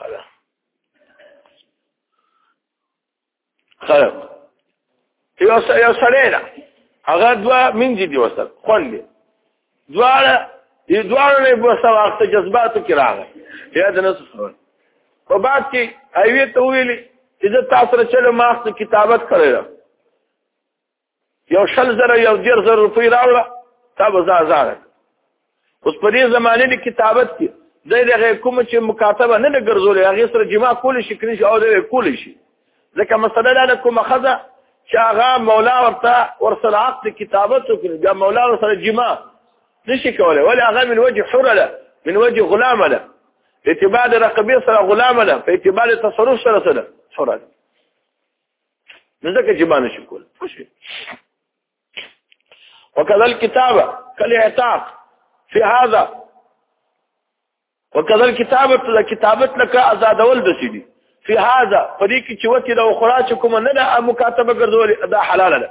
خلا خلا یو سړی یو سړی دا هغه دوا منځي دی وسط خوندې دواړه یې دواړه نه وسط وخت جذباتو کې راغی یا د نس خبر په بعد کې ایوې ته ویلي چې زه تاسو سره چلو ماخ کتابت کړی یو شل زره یو دیر زره روپۍ راوړه تا به ځا ځا اوس په دې زمانه کې کتابت کې د دغه کوم چې مکاتبه نه ګرځولې هغه سره جما کول شي کړی او دغه کول شي ځکه مسله دا ده کومه خزه چې هغه مولا ورته ورسره عقد کتابت وکړي دا مولا ورسره جما نشي کولای ولا هغه من وجه حر له من وجه غلام له اعتبار رقبه سره غلام له په اعتبار تصرف سره سره حر له نو ځکه چې باندې شو کول وکذا الكتابه كالاعتاق في هذا وکذا الكتابه الكتابه لك ازادول د سيدي في هذا فريق چې وتی د اخرى چې کوم نه مکاتبه ګرځول دا حلاله ده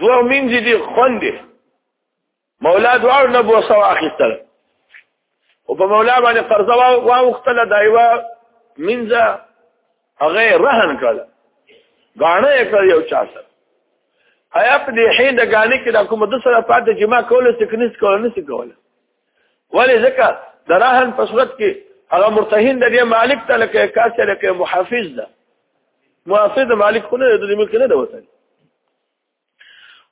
دوه مینځي دي خوندې مولا دوه نه بو سو اخیستل او په مولا باندې قرضه واوختله دایوا مینځه هغه رهن کړل غاڼه یې کړ یو چا سره ایا په دې هند غاڼه کې د کوم د سره پاتې چې ما کول سکنس کول نه سکول ولی ځکه د راهن په صورت کې هغه مرتهن د دې مالک ته لکه کاسه لکه محافظ ده محافظ د مالک خو نه د ملک نه ده وته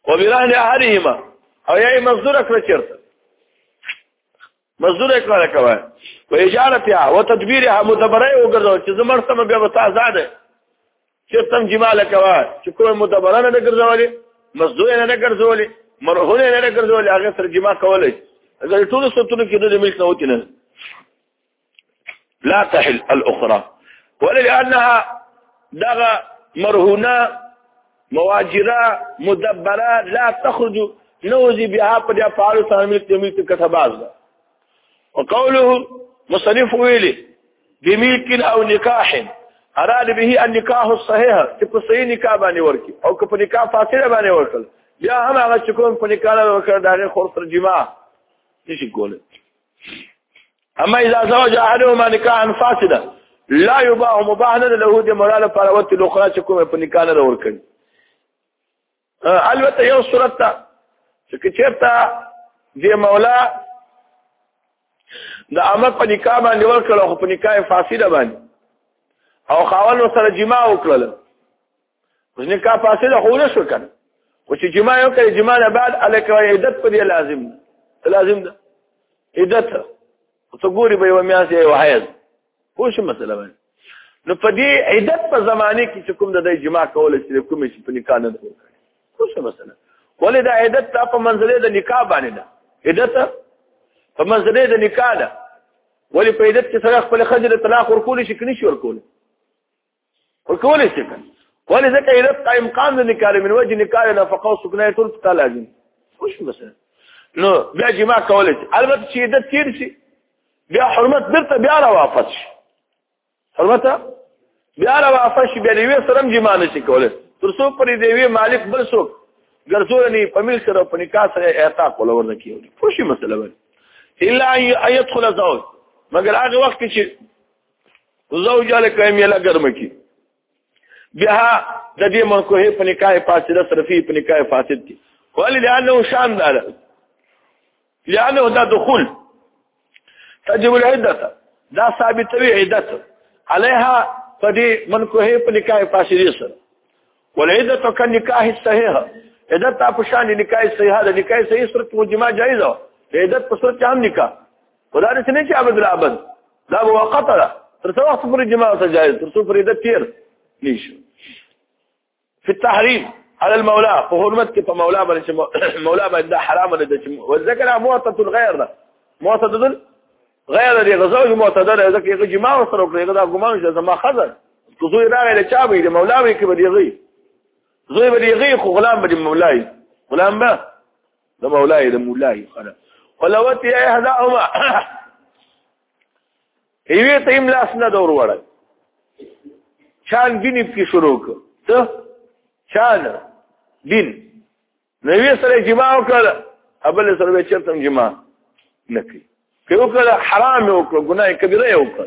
او برهن احدهما او یې مزدور کړ چرته مزدور کړه کوي و اجارتها و تدبیرها مدبره وګرځو چې زمرسمه بیا وتا آزاد چې تم جما لکوا چې کومه مدبره نه ګرځولې مزدور نه ګرځولې مرهونه نه ګرځولې هغه سره جما کولای اگر ټول ستونو کې د ملک نه وتی نه لا تحل الاخرى ولانها دغه مرهونه مواجره مدبره لا تخرج نوزي بها په دې فعال سره ملک دې ملک کسباز ده وقوله مصنف ویلي بملك او نکاح اراد به النکاح الصحيح چې په صحیح نکاح باندې ورکی او که په نکاح فاصله باندې ورکل بیا هم هغه چې کوم په نکاح ورکړ دا غي خور سره جما نشي کوله اما اذا زوج احدهما نکاحا فاسدا لا يباع مباح له د مراله پر وت الاخرى چې کوم په نکاح نه ورکړي البته یو صورت ته چې چېرته د مولا د امر په نکاح باندې ورکړ او په نکاح فاسده باندې او خاون سره جما وکړل اوس نکاح فاسده خو نه شو کنه او چې جما یو کړي جما نه بعد الکه عدت په دې لازم لازم ده عدت ته ګوري به یو میاس یو حیض خو شي مسله باندې نو په دې عدت په زمانه کې چې کوم د دې جما کول چې کوم شي په نکاح نه کوي خو شي مسله ولې دا عدت ته په منځله د نکاح باندې ده عدت په منځله د نکاح ده ولې په عدت کې سره خپل خځه د طلاق ورکول شي کني شي ورکول او کولای شي کنه ولې ځکه یې رفع امکان د نکاله من وجه نکاله نفقه او سکنه ټول ته لازم خوش بس نو بیا جما کولای شي البته چې د تیر شي بیا حرمت درته بیا را واپس شي حرمت بیا را واپس شي بیا یې سره جما نه شي کولای تر څو پرې دی وی مالک بل څوک ګرځول نه په مل سره په نکاح سره اعتاق ولا ورنه کیږي خوشي مسله وي الا ان يدخل زوج مګر هغه وخت چې زوجه لکه یې لا ګرم کی بیا د دې منکوه په نکاح فاسد سره فی په نکاح فاسد دي ولې لانه شان دار لانه دا دخول تجب العده دا ثابتوي عدت عليها فدي منکوه په نکاح فاسد سره والعده كنکاح صحیح عدت په شان نکاح صحیح د نکاح صحیح سره جماع جایز ده عدت په سره چام نکاح خدا دې څنګه چې ابد الابد دا وقت ده تر څو وخت پورې جماع ته جائز تر څو پورې د تیر نشو فی التحریم على المولى په حرمت کې په مولا باندې مولا باندې دا حرام نه ده چې وذکر موتۃ الغیر ده موتۃ غیر دې غزوج موتۃ ده ځکه چې جماع سره کوي دا ګمان چې زما خزر کوزوی راغی له چا به دې مولا وي کې به دې غي زوی به دې غي خو غلام به دې مولای غلام به د مولای د مولای خره ولوت یې هدا او ما ایوه ته هم لاس نه دور وړل چان دین په شروع کړ ته چان دین نو یې سره جما وکړه ابل سره به چرته جما نکړي که وکړه حرام وکړه ګناه کبیره وکړه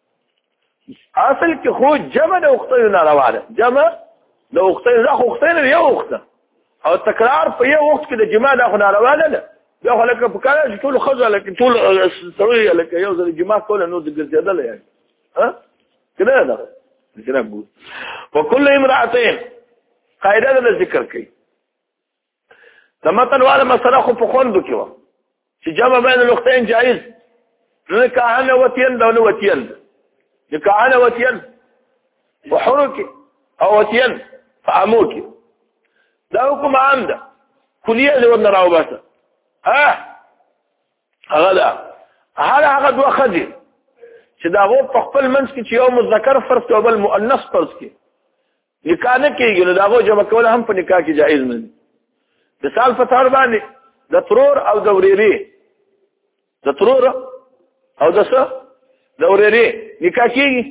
اصل کې خو جمع د اختیو نه روا ده جمع د اختیو نه خو اختیو نه یو اخته او تکرار په یو وخت کې د جمع نه خو نه روا ده بیا خو لکه په کار چې ټول خزه لکه ټول سړی لکه یو ځل جمع کول نو د ګرځېدل یې ها کله ده ذکر ابو وکل امراتین قاعده د ذکر کوي د متن والا مسله خو په خوند کې و چې جمع بین الاختین جائز نه کاهنه وتین دا نه وتین نه کاهنه وتین وحرک او وتین فعموک دا حکم عام ده کلیه دې ورنه راو باسه اه هغه دا هر هغه دوه خدي چې دا غو په خپل منځ کې چې یو مذکر فرض او بل مؤنث فرض کې نکاح نه کیږي نو دا غو جمع کول هم په نکاح کې جایز نه دي مثال په تور باندې د ترور او د وريري د ترور او د څه د وريري نکاح کیږي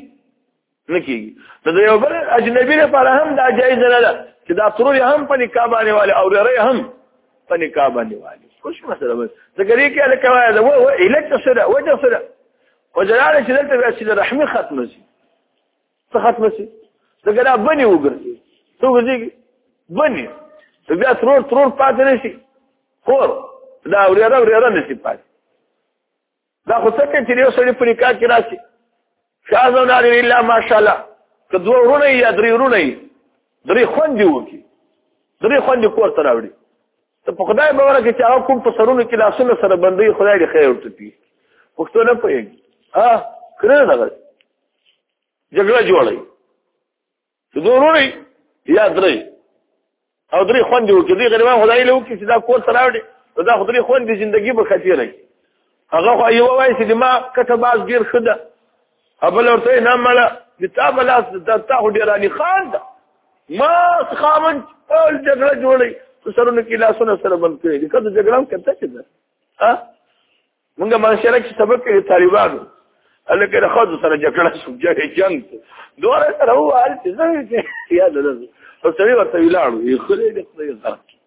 نه کیږي د یو بل اجنبي لپاره هم دا جایز نه ده چې دا ترور هم په نکاح باندې والي او وريري هم په نکاح باندې والي خوش مسله بس ځکه یې کې لکه وایي دا و الک سره وجه سره وجلاله چې دلته بیا چې رحمي ختم شي څه ختم شي ځکه دا بني وګرځي څه وګرځي بني ته بیا ترور ترور پاتې نشي خور دا ورېره ورېره نشي پاتې دا خو څه کوي چې یو سړی په نکاح کې راشي شازو ناري الا ماشاءالله که دوه ورونه یا درې ورونه درې خوندې وکي درې خوندې کور ته راوړي ته په خدای باور کې چې هغه کوم په سرونو کې لاسونه سره بندي خدای دې خیر ورته پی پښتو نه پوهېږي ها کړه نه غواړي جګړه جوړي ضروري یا درې او درې خوندې وکړي دې غریبان خدای له وکړي چې دا کور سره راوړي دا خدای خوندې ژوندۍ به خطر نه هغه یو وایي چې ما کته باز ډیر خده ابل ورته نه مړه کتاب لاس درته ډیرانی خان ده ما خامن ټول جګړه جوړي سرونه کې لاسونه سره بند کړی دي کله جګړه هم کړته چې ده ها موږ مانشره کې سبق کې طالبانو الکه د خود سره جګړه شو جګړه جنگ دوه سره هو حال چې زه یا ده نو سړي ورته ویلاړو یې خلې د خپل ځان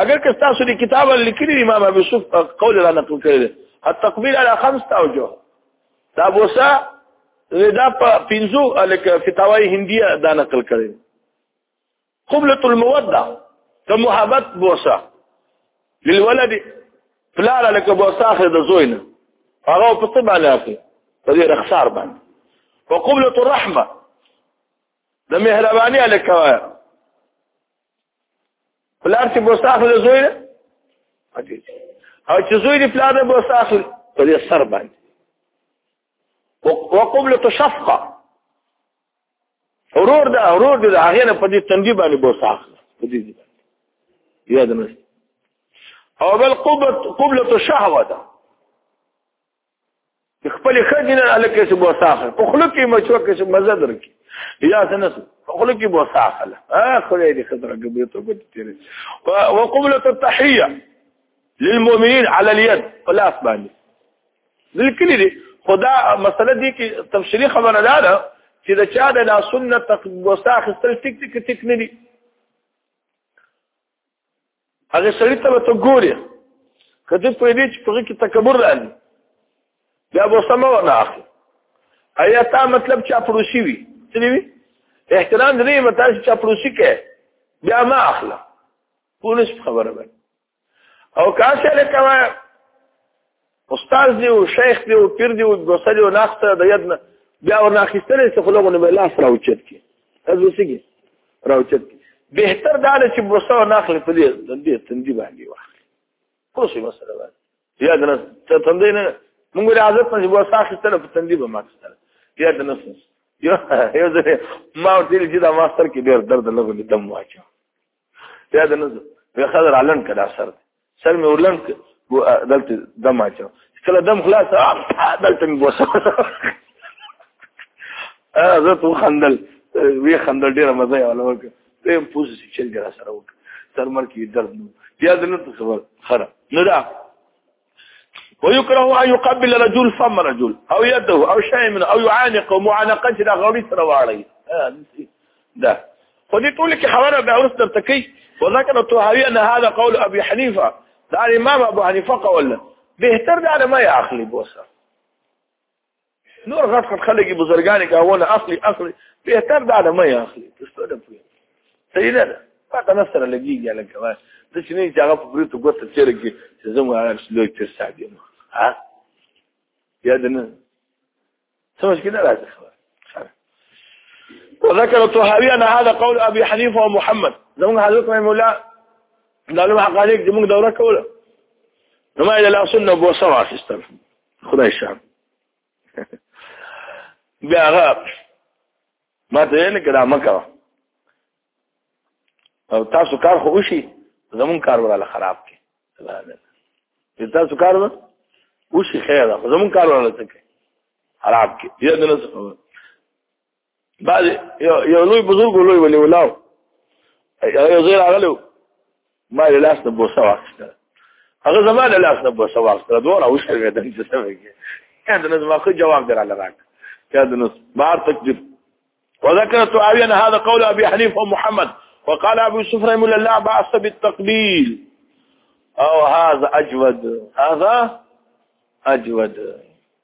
اگر که تاسو د کتاب لیکلي امام ابو یوسف قول را نقل کړی التقبيل على خمس اوجه دا بوسا دا په پنځو الک فتاوی هندیه دا نقل کړی قبلة الموده ته محبت بوسا للولد فلار لك بوسا اخر د زوینه هغه په طب علی اخر په دې رخصار باندې وقبلة الرحمه د مهرباني الک پلار چې بوسه اخلي زوی نه او چې زوی دی پلار نه بوسه اخلي په دې سر باندې وقبلة شفقه ورور دا ورور دی هغه نه په دې تندې باندې بوسه اخلي په دې یاد نه او بل قبلة قبلة شهوه ده د خپل خځې نه الکه څه بوسه اخله په خلو کې مچو کې څه مزه درکې یا څه نه په خلو کې بوسه اخله اخو دې خطر قبل ته کوت تیرې وقبله التحيه للمؤمنين على اليد ولا اسباني ذکر دي خدا مسله دي کې تفصيلي خبره ده چې دا چا د لا سنت بوسه اخستل ټیک ټیک ټیک نه دي هغه سړی ته ته ګوري کدی په دې چې په کې تکبر راځي بیا به سم ونه اخلي ایا تا مطلب چې اپروسی وي څه وي احترام دې متا چې اپروسی کې بیا ما اخلا پولیس خبره وي او کاسه لکه استاد دی او شیخ دی او پیر دی او ګوسلی او ناخته د یاد نه بیا ورنه اخیستلې څه خلکو نه لاس راوچت کی از وسیږي راوچت کی بهتر دا چې بوسه ناخلې په دې د دې تندې باندې واخلې خو شي مسله ده یا د نس ته تندې نه موږ راځو په بوسه اخیستل په تندې به ماکستل یا د نس یو یو ځای ما ورته چې دا ماستر کې ډېر درد لګولې دم واچو بیا د نظم بیا خضر علن کړه سر سر مې ورلن دلته دم اچو کله دم خلاص دلته مې بوسه زه ته خندل وی خندل ډیره مزه یې ولا وکړه په پوز چې چل ګرا سره وکړه سر مر کې درد نو بیا د نن خبر خره نه دا ويكره ان يقبل رجل فم رجل او يده او شيء من او يعانق معانقه چې دا غوړي سره واړی دا خو دې ټول کې خبره به ورس درته کوي وذكر الطحاوي ان هذا قول ابي حنيفه دا امام ابو حنيفه قول بهتر دا ما ياخلي بوسه نور غټ غټ خلک بزرګان کاوله اخلي اخلي به تر دا نه مې اخلي تاسو ته پوهه صحیح نه ده پته نه سره لګیږي لکه ما د چې نه چې هغه په بریته ګوته چیرې کې چې زموږ هغه لوی تر ساګي نو ها یا د نه سمج کې نه راځي خبر وذكر الطحاوي ان هذا قول ابي حنيفه ومحمد زموږ حضرت مولا دا له حقانيك زموږ دوره کوله نو ما الى الاصل نو بوسه واخستل خدای شه بیا هغه ما ته ویل کړه ما کا او تاسو کار خو وشي زمون کار وراله خراب کی تاسو کار وشي خیر زمون کار وراله څه خراب کی دې نه څه بعد یو لوی بزرګ لوی ولي ولاو یو زیر اغلو ما له لاس نه بوسه واخیسته هغه زما له لاس نه بوسه واخیسته دوه راو شوې د څه سمه کې کله نو زما خو جواب دراله راک کله نو بار تکلیف وذكرت أبي أن هذا قول أبي حنيفة ومحمد وقال أبو يوسف رحمه الله لا بأس بالتقبيل أو هذا أجود هذا أجود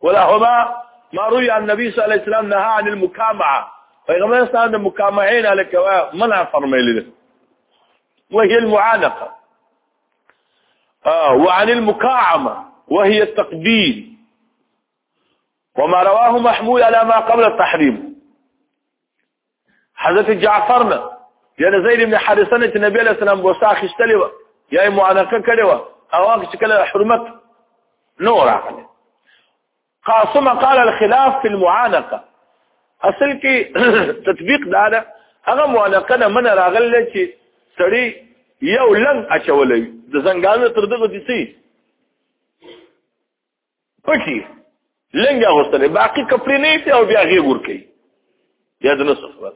ولهما ما روي عن النبي صلى الله عليه وسلم نهى عن المكامعة فإغمار صلى المكامعين على لك منع فرمي له وهي المعانقة آه، وعن المكاعمة وهي التقبيل وما رواه محمود على ما قبل التحريم حضرت جعفر نه یا د زید ابن حارثه نه چې نبی علیه السلام بوسه اخیستلې وه یا یې معانقه کړې وه هغه وخت چې کله حرمت نه و راغلی قاسم قال الخلاف في المعانقه اصل کې تطبیق دا ده هغه معانقه نه من راغلی چې سړی یو لنګ اچولی د زنګانو تر دغه دي سي پټي لنګ اغوستل باقي کپړې نه ایسي او بیا غیږ ورکي بیا د نصف ور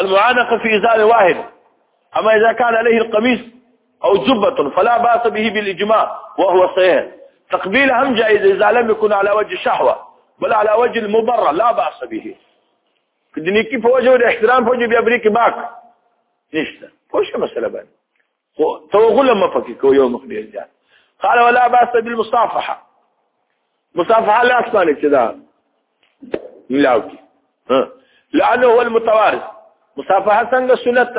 المعانقه في ازار واحد اما اذا كان عليه القميص او جبه فلا باس به بالاجماع وهو صحيح تقبيل هم جائز اذا لم يكن على وجه الشهوه بل على وجه المبرر لا باس به کدنې کې په وجه د احترام په وجه بیا بری کې باک نشته خو شه مسله باندې خو توغل ما پکې کو یو مخ ډیر ځان قال ولا باس بالمصافحه مصافحه لا اسمانه چې دا ملاو کی لانه هو المتوارث مصافحه څنګه سنت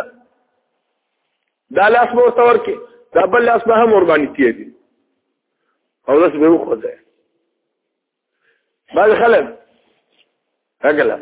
دا لاس مو تور کې دا بل لاس به هم ور باندې کیږي او لاس به وخته بعض خلک هغه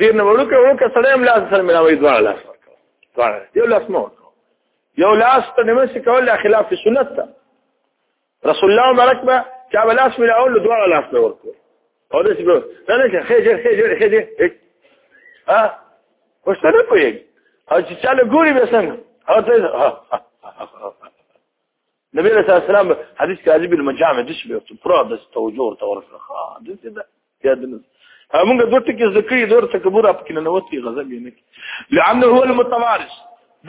دیر نه وړو کې وکړه سړی هم لاس سره ملاوي دواړه لاس ورکړه دواړه یو لاس مو یو لاس ته نه مې کول خلاف سنت ته رسول الله مبارک به چا بلاس مې اول دواړه لاس ته ورکړه او دې څه نه نه خېجه خېجه خېجه ها وشته نه پوهېږي او چې چاله ګوري به څنګه او ته نبی صلی الله علیه وسلم حدیث کې عجیب المجامع د شپې ته پر د توجه ورته ورکړه ها د دې دا یاد نه همغه دوه ټکي ذکرې دور تکبر اپ کې نه نوتی غضب یې نه لانه هو المتوارث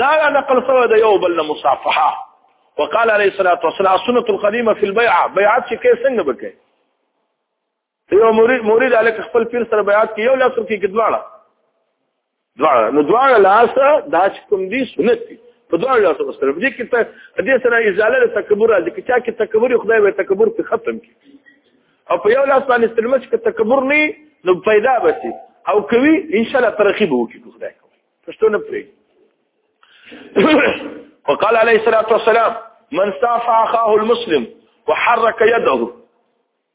دا نقل سوا د یو بل مصافحه وقال عليه الصلاه والسلام سنه القديمه في البيعه بيعات کې څنګه بکې یو مرید مرید الک خپل پیر سره بیعت کې یو لاس کې کډواړه دواړه نو دواړه لاس دا چې کوم دي سنت دي په دواړه لاس سره دې کې ته دې سره ازاله د تکبر راځي چې چا کې تکبر خدای به تکبر په ختم کړي او په یو لاس باندې استلمه چې تکبر نه نو پیدا بسي او کوي ان شاء الله ترقی به وکړي خدای کوي پښتو نه پرې وقال عليه الصلاه والسلام من صافع اخاه المسلم وحرك يده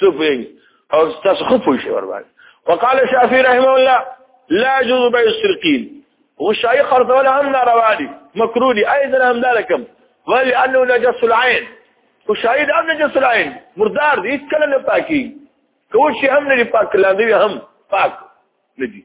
څه پوهیږي او تاسو خو پوه شئ ورباندې وقال الشافعي رحمه الله لا يجوز بيع السرقين والشاي خرط ولا هم لا روادي مكروه لي ايضا هم ذلكم ولانه نجس العين والشاي ده نجس العين مردار دي کله نه پاکي کوم شي هم نه پاک لاندې هم پاک ندي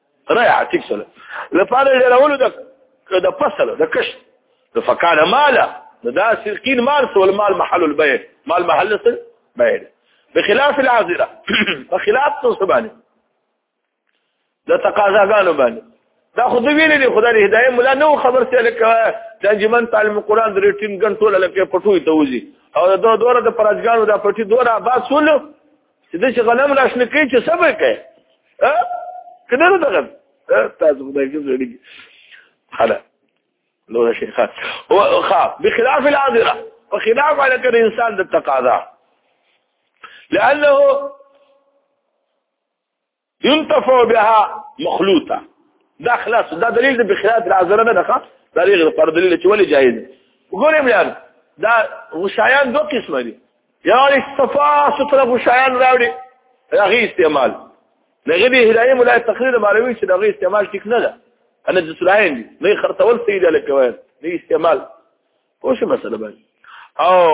رایع ټیک سره لپاره لرولو د د فصل د کش د فکان مالا دا سرقین مال سول مال محل البيع مال محل سر بيع بخلاف العازره بخلاف تصبانه د تقاضاګانو باندې دا خو دوی ویلي خدای دې هدايه مولا نو خبر سي لکه د انجمن تعلیم قران د ټیم ګن ټول لکه پټوي ته وځي او دا دوره د پرځګانو د پټي دوره با سول چې د چې غنم راشنه کوي چې سبا کوي کنه نه دغه تاسو خدای کې زړی حالا لو شيخان هو خاف بخلاف العذره وخلاف على كل انسان التقاضى لانه ينتفع بها مخلوطه دا خلاص دا دلیل د بخلاف العذر نه ده دا دلیل پر دلیل چې ولې جایز دی وګورئ بلان دا غشایان دوه قسم دي یو استفا ستره غشایان راوړي هغه استعمال دغه دی هدايه مولا تقریر مالوي چې دغه استعمال ټیک نه ده انا د سلاین دي نه خرڅول سید لکوي نه استعمال کومه مسله باندې او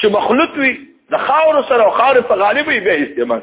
چې مخلوط وي د خاور سره او خاور په غالبي به استعمال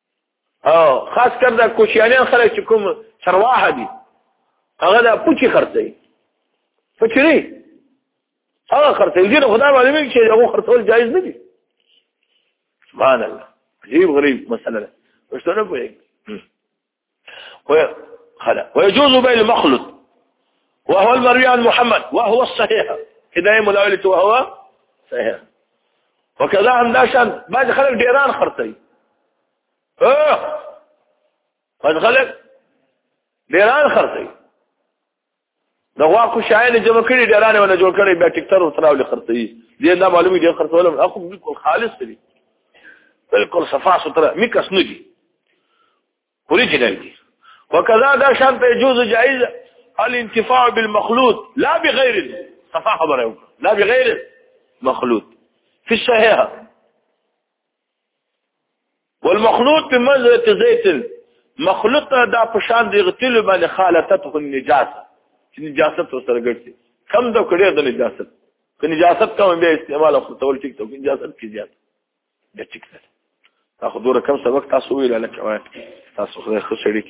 او خاص کر دا کوچیانیان خلک چې کوم چرواها دي هغه دا پوچی خرڅي پچری هغه خرڅي دي خدای معلومه چې هغه خرڅول جایز نه دي سبحان الله عجیب غریب مسله ده پښتنه پوهیږي خلا ويجوز بيع المخلط وهو المروي عن محمد وهو الصحيح هدايه ملاولته وهو صحيح وكذا هم داشان بعد خلق ديران اه اوه بعد خلق ديران خرطي د غوا خو شایان جمع کړي ډیرانه ونه جوړ کړي بیا ټیکټر او تراول خرڅي دې دا معلومي دې خرڅول اخو بالکل خالص دي بالکل صفا ستره میکس نه دي اوریجنل دي وکذا دا شان ته جوز جائز الانتفاع بالمخلوط لا بغير صفا خبره لا بغير مخلوط في الصحيحه والمخلوط بمزرة زيت مخلوط دا پشان دی غتل باندې خالتته النجاسه چې نجاست سره ګرځي کم د کړي د نجاست که نجاست کوم به استعمال خو تول ټیک ته نجاست کې زیات د ټیک ته تاخذ ور کم سبق تاسو ویل لکه تاسو خو ښه شریک